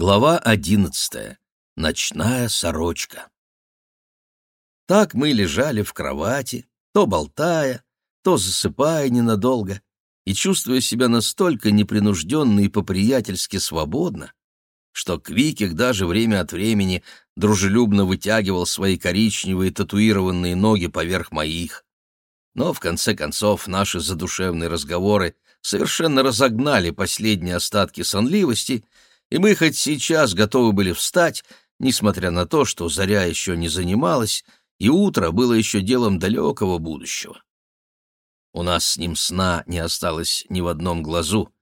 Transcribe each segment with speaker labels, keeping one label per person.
Speaker 1: Глава одиннадцатая. Ночная сорочка. Так мы лежали в кровати, то болтая, то засыпая ненадолго, и чувствуя себя настолько непринужденно и по-приятельски свободно, что Квикик даже время от времени дружелюбно вытягивал свои коричневые татуированные ноги поверх моих. Но, в конце концов, наши задушевные разговоры совершенно разогнали последние остатки сонливости — и мы хоть сейчас готовы были встать, несмотря на то, что заря еще не занималась, и утро было еще делом далекого будущего. У нас с ним сна не осталось ни в одном глазу,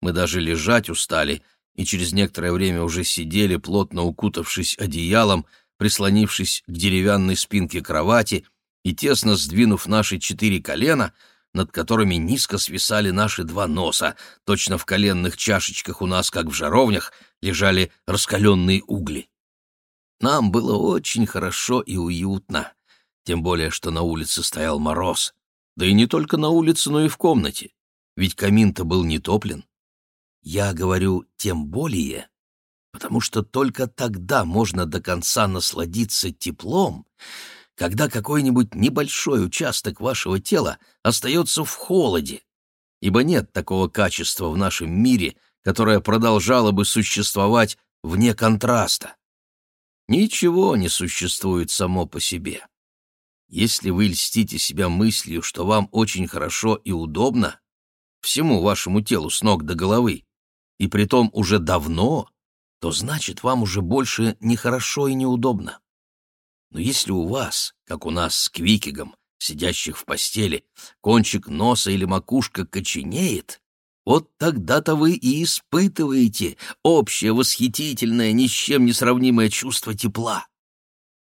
Speaker 1: мы даже лежать устали, и через некоторое время уже сидели, плотно укутавшись одеялом, прислонившись к деревянной спинке кровати и тесно сдвинув наши четыре колена — над которыми низко свисали наши два носа, точно в коленных чашечках у нас, как в жаровнях, лежали раскаленные угли. Нам было очень хорошо и уютно, тем более, что на улице стоял мороз. Да и не только на улице, но и в комнате, ведь камин-то был не топлен. Я говорю «тем более», потому что только тогда можно до конца насладиться теплом, когда какой-нибудь небольшой участок вашего тела остается в холоде, ибо нет такого качества в нашем мире, которое продолжало бы существовать вне контраста. Ничего не существует само по себе. Если вы льстите себя мыслью, что вам очень хорошо и удобно, всему вашему телу с ног до головы, и притом уже давно, то значит, вам уже больше не хорошо и неудобно. Но если у вас, как у нас с Квикигом, сидящих в постели, кончик носа или макушка коченеет, вот тогда-то вы и испытываете общее восхитительное, ни с чем не сравнимое чувство тепла.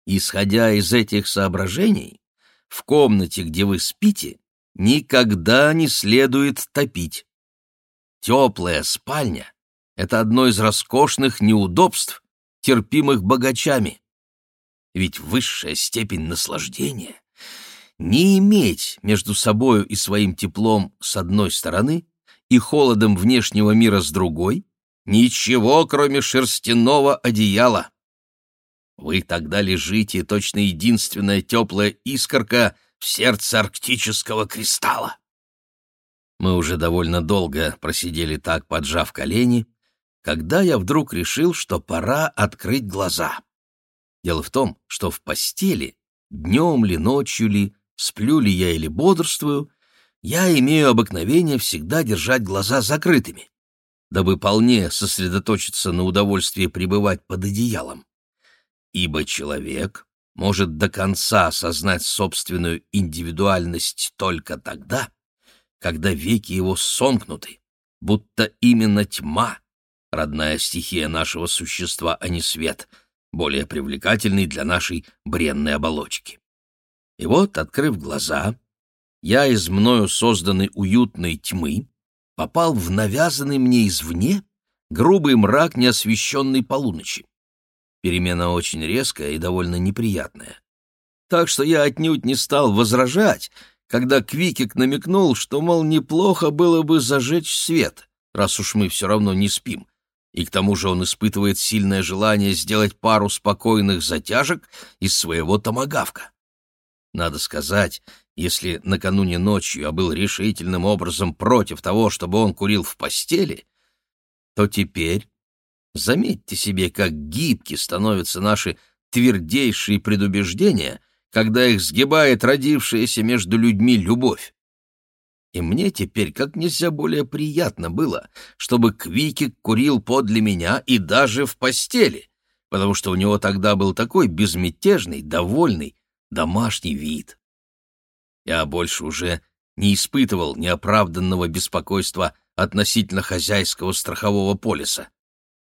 Speaker 1: Исходя из этих соображений, в комнате, где вы спите, никогда не следует топить. Теплая спальня — это одно из роскошных неудобств, терпимых богачами ведь высшая степень наслаждения — не иметь между собою и своим теплом с одной стороны и холодом внешнего мира с другой ничего, кроме шерстяного одеяла. Вы тогда лежите, точно единственная теплая искорка в сердце арктического кристалла. Мы уже довольно долго просидели так, поджав колени, когда я вдруг решил, что пора открыть глаза. Дело в том, что в постели, днем ли, ночью ли, сплю ли я или бодрствую, я имею обыкновение всегда держать глаза закрытыми, дабы полнее сосредоточиться на удовольствии пребывать под одеялом. Ибо человек может до конца осознать собственную индивидуальность только тогда, когда веки его сомкнуты, будто именно тьма, родная стихия нашего существа, а не свет — более привлекательный для нашей бренной оболочки. И вот, открыв глаза, я из мною созданной уютной тьмы попал в навязанный мне извне грубый мрак неосвещенной полуночи. Перемена очень резкая и довольно неприятная. Так что я отнюдь не стал возражать, когда Квикик намекнул, что, мол, неплохо было бы зажечь свет, раз уж мы все равно не спим, и к тому же он испытывает сильное желание сделать пару спокойных затяжек из своего томагавка. Надо сказать, если накануне ночью я был решительным образом против того, чтобы он курил в постели, то теперь заметьте себе, как гибки становятся наши твердейшие предубеждения, когда их сгибает родившаяся между людьми любовь. И мне теперь как нельзя более приятно было, чтобы Квикик курил подле меня и даже в постели, потому что у него тогда был такой безмятежный, довольный, домашний вид. Я больше уже не испытывал неоправданного беспокойства относительно хозяйского страхового полиса.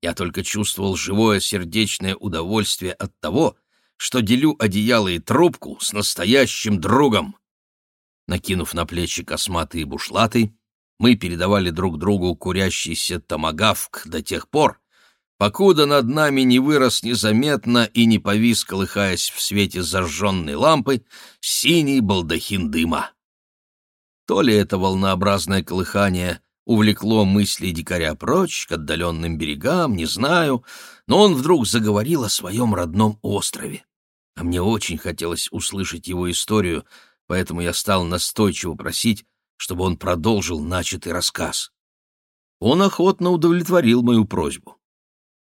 Speaker 1: Я только чувствовал живое сердечное удовольствие от того, что делю одеяло и трубку с настоящим другом. Накинув на плечи косматые бушлаты, мы передавали друг другу курящийся томагавк до тех пор, покуда над нами не вырос незаметно и не повис, колыхаясь в свете зажженной лампы, синий балдахин дыма. То ли это волнообразное колыхание увлекло мысли дикаря прочь, к отдаленным берегам, не знаю, но он вдруг заговорил о своем родном острове. А мне очень хотелось услышать его историю, поэтому я стал настойчиво просить, чтобы он продолжил начатый рассказ. Он охотно удовлетворил мою просьбу.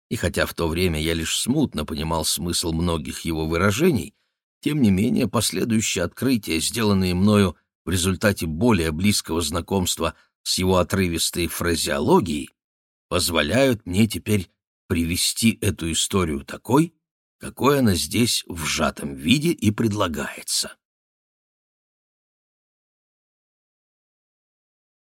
Speaker 1: И хотя в то время я лишь смутно понимал смысл многих его выражений, тем не менее последующие открытия, сделанные мною в результате более близкого знакомства с его отрывистой фразеологией, позволяют мне теперь привести эту историю такой, какой она здесь в сжатом виде и предлагается.